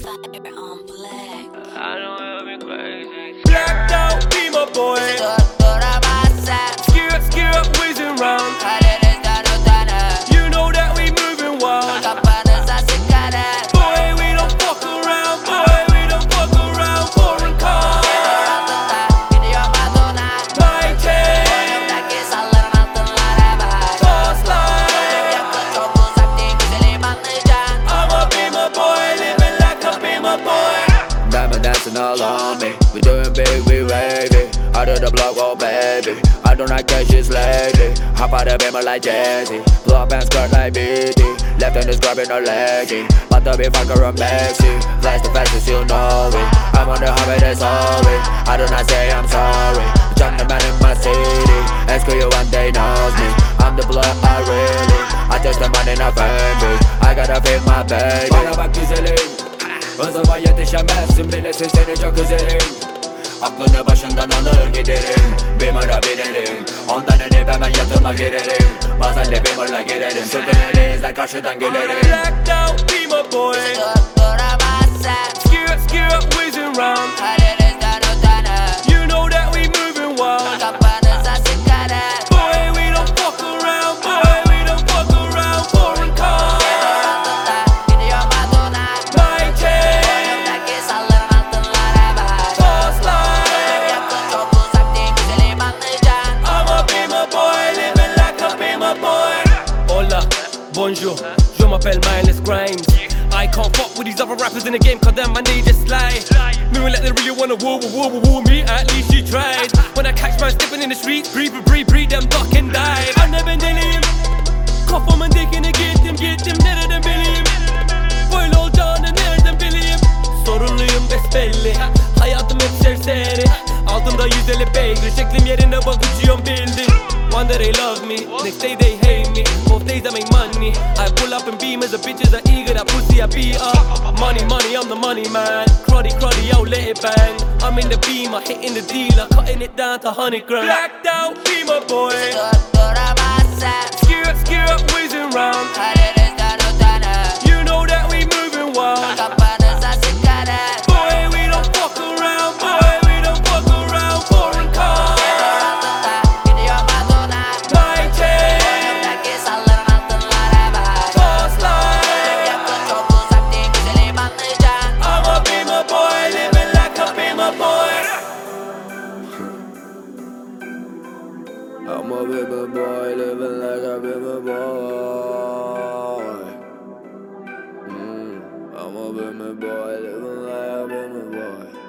Fire on black. I know it'll be crazy. Blacked out, be my boy. Dancing on me. We doing big, we wavy. Out of the block, oh baby. I do not catch shit lately. Hop out the beamer like Jazzy. Blow up and skirt like BD. Left hand is grabbing her leggy. About to be fucker on Maxi. Flash the fastest, you know it. I'm on the highway, that's sorry. I do not say I'm sorry. I'm the man in my city. Ask you one day knows me. I'm the blood, I really. I just the money, not family. I gotta feed my baby. Bana bak güzelim. Zaman yetişemezsin bilesin seni çok üzerim. Aklını başından alır giderim Beamer'a binerim. Ondan önce hemen yatıma girerim. Bazen de Beamer'la girerim. Sürtünleri izler karşıdan gülerim. Blacked out, be my boy. Bonjour, je m'appelle Mindless Grimes. I can't fuck with these other rappers in the game, cause them man they just lie. Moving like they really wanna woo woo woo woo woo me, at least she tried. When I catch man stepping in the streets, breathe, breathe, breathe, them duck and dive. Never deliyim. Kafamın dikine gittim gittim nereden bileyim Böyle olacağını nereden bileyim Sorunluyum besbelli Hayatım hep serseri Altımda 150 beygir Şeklim yerine bak uçuyorum bildin One day they love me Next day they hate me Both days I make in The bitches are eager That pussy I beat up Money money I'm the money man. Cruddy cruddy yo let it bang. I'm in the beamer Hitting the dealer Cutting it down to honey grand. Blacked out be my boy I'm a baby boy living like a baby boy. Mm, I'm a baby boy living like a baby boy